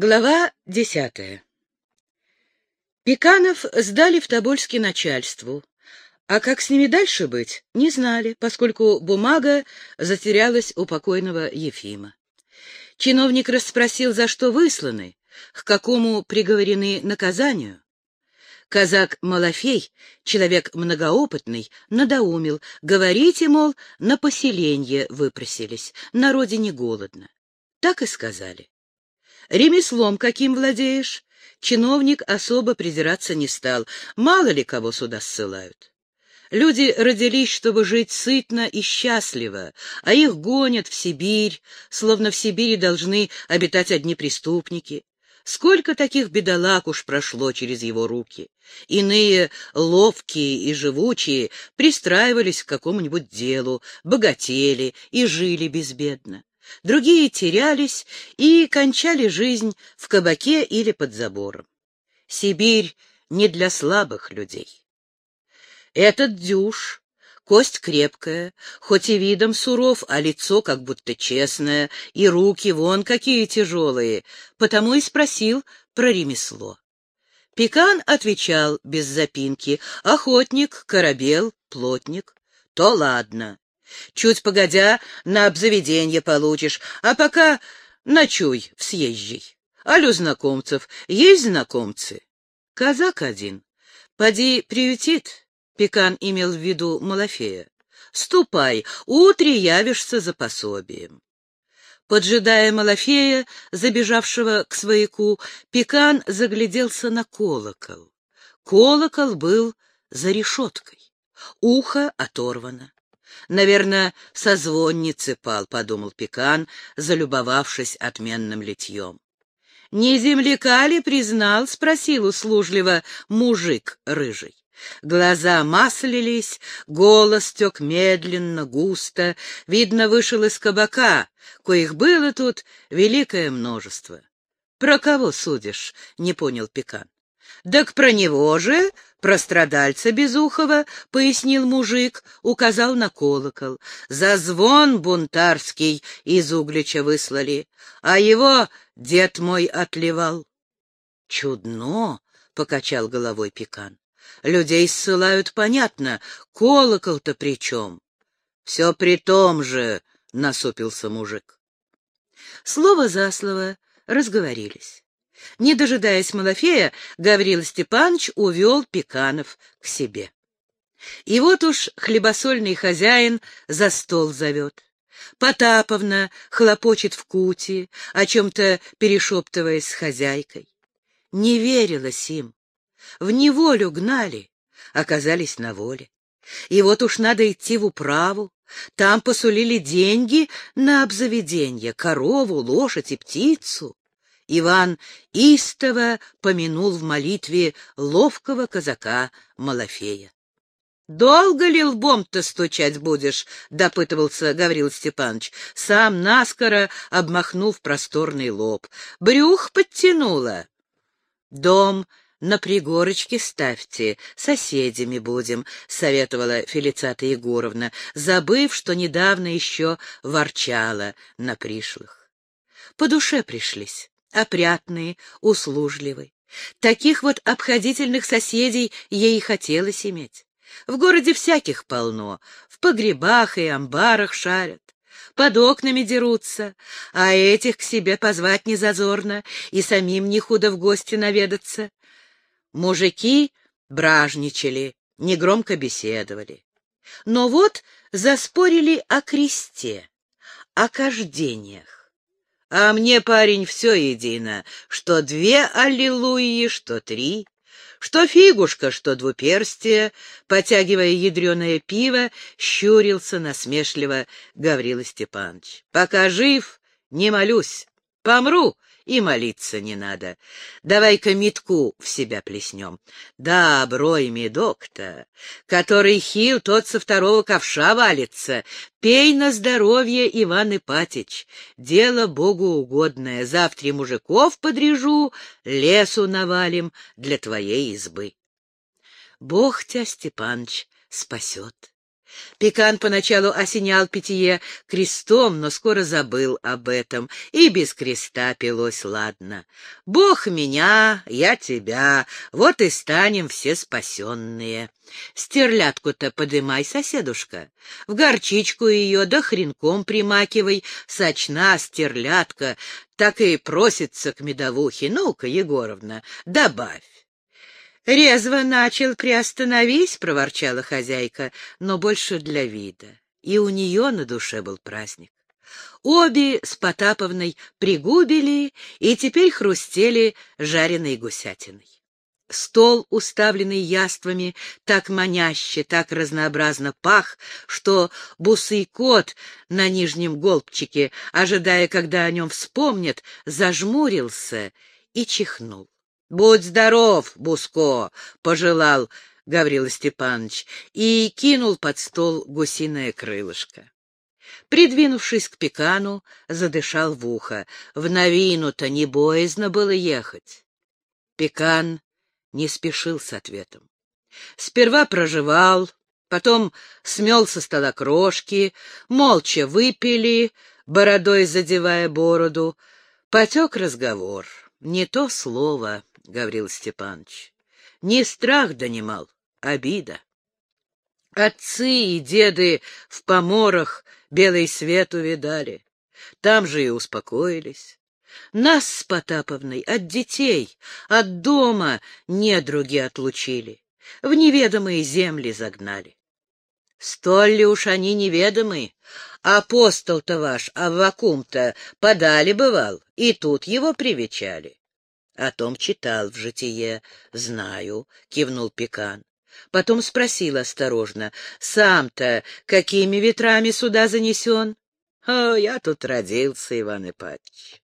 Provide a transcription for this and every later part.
Глава десятая Пеканов сдали в Тобольске начальству, а как с ними дальше быть, не знали, поскольку бумага затерялась у покойного Ефима. Чиновник расспросил, за что высланы, к какому приговорены наказанию. Казак Малафей, человек многоопытный, надоумил. Говорите, мол, на поселение выпросились, на родине голодно. Так и сказали. Ремеслом каким владеешь? Чиновник особо придираться не стал. Мало ли кого сюда ссылают. Люди родились, чтобы жить сытно и счастливо, а их гонят в Сибирь, словно в Сибири должны обитать одни преступники. Сколько таких бедолаг уж прошло через его руки. Иные, ловкие и живучие, пристраивались к какому-нибудь делу, богатели и жили безбедно другие терялись и кончали жизнь в кабаке или под забором. Сибирь не для слабых людей. Этот дюш, кость крепкая, хоть и видом суров, а лицо как будто честное, и руки вон какие тяжелые, потому и спросил про ремесло. Пекан отвечал без запинки, охотник, корабел, плотник. То ладно, Чуть погодя, на обзаведенье получишь, а пока ночуй в съезжей. Алю знакомцев, есть знакомцы? Казак один. Поди приютит, Пекан имел в виду Малафея. Ступай, утре явишься за пособием. Поджидая Малафея, забежавшего к свояку, Пекан загляделся на колокол. Колокол был за решеткой, ухо оторвано. Наверное, со звонницы пал, — подумал Пекан, залюбовавшись отменным литьем. — Не земляка ли признал? — спросил услужливо мужик рыжий. Глаза маслились, голос тек медленно, густо. Видно, вышел из кабака, коих было тут великое множество. — Про кого судишь? — не понял Пекан. — Так про него же, про страдальца Безухова, — пояснил мужик, указал на колокол. За звон бунтарский из Углича выслали, а его дед мой отливал. — Чудно, — покачал головой Пекан. — Людей ссылают, понятно, колокол-то при чем? — Все при том же, — насупился мужик. Слово за слово разговорились. Не дожидаясь Малафея, Гаврил Степанович увел Пеканов к себе. И вот уж хлебосольный хозяин за стол зовет. Потаповна хлопочет в куте, о чем-то перешептываясь с хозяйкой. Не верилось им. В неволю гнали, оказались на воле. И вот уж надо идти в управу. Там посулили деньги на обзаведение, корову, лошадь и птицу. Иван истово помянул в молитве ловкого казака Малафея. — Долго ли лбом-то стучать будешь? — допытывался Гаврил Степанович, сам наскоро обмахнув просторный лоб. Брюх подтянуло. — Дом на пригорочке ставьте, соседями будем, — советовала Фелицата Егоровна, забыв, что недавно еще ворчала на пришлых. По душе пришлись опрятные, услужливые. Таких вот обходительных соседей ей хотелось иметь. В городе всяких полно, в погребах и амбарах шарят, под окнами дерутся, а этих к себе позвать не зазорно и самим не худо в гости наведаться. Мужики бражничали, негромко беседовали. Но вот заспорили о кресте, о кождениях. А мне, парень, все едино, что две аллилуйи, что три, что фигушка, что двуперстие, потягивая ядреное пиво, щурился насмешливо Гаврила Степанович. Пока жив, не молюсь, помру, и молиться не надо. Давай-ка метку в себя плеснем. Да, брой медок-то, который хил, тот со второго ковша валится. Пей на здоровье, Иван Ипатич. Дело Богу угодное. Завтра мужиков подрежу, лесу навалим для твоей избы. Бог тебя, Степаныч, спасет. Пекан поначалу осенял питье крестом, но скоро забыл об этом, и без креста пилось ладно. «Бог меня, я тебя, вот и станем все спасенные». Стерлядку-то подымай, соседушка, в горчичку ее да хренком примакивай, сочна стерлядка, так и просится к медовухе. Ну-ка, Егоровна, добавь. «Резво начал, приостановись», — проворчала хозяйка, но больше для вида. И у нее на душе был праздник. Обе с Потаповной пригубили и теперь хрустели жареной гусятиной. Стол, уставленный яствами, так маняще, так разнообразно пах, что бусый кот на нижнем голбчике, ожидая, когда о нем вспомнят, зажмурился и чихнул. — Будь здоров, Буско! — пожелал Гаврила Степанович и кинул под стол гусиное крылышко. Придвинувшись к пекану, задышал в ухо. В новину-то не боязно было ехать. Пекан не спешил с ответом. Сперва проживал, потом смел со стола крошки, молча выпили, бородой задевая бороду. Потек разговор. Не то слово. Гаврил Степанович. Не страх донимал, обида. Отцы и деды в поморах белый свет увидали. Там же и успокоились. Нас с Потаповной от детей, от дома недруги отлучили, в неведомые земли загнали. Столь ли уж они неведомы? Апостол-то ваш, Аввакум-то, подали бывал, и тут его привечали. О том читал в житие. Знаю, кивнул Пекан. Потом спросил осторожно, сам-то какими ветрами сюда занесен? О, я тут родился, Иван Ипатьевич.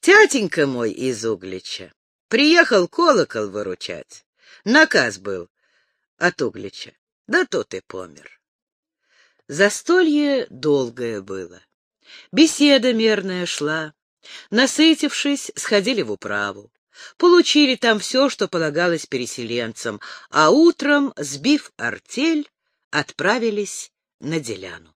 Тятенька мой из Углича. Приехал колокол выручать. Наказ был от Углича. Да тот и помер. Застолье долгое было. Беседа мерная шла. Насытившись, сходили в управу. Получили там все, что полагалось переселенцам, а утром, сбив артель, отправились на деляну.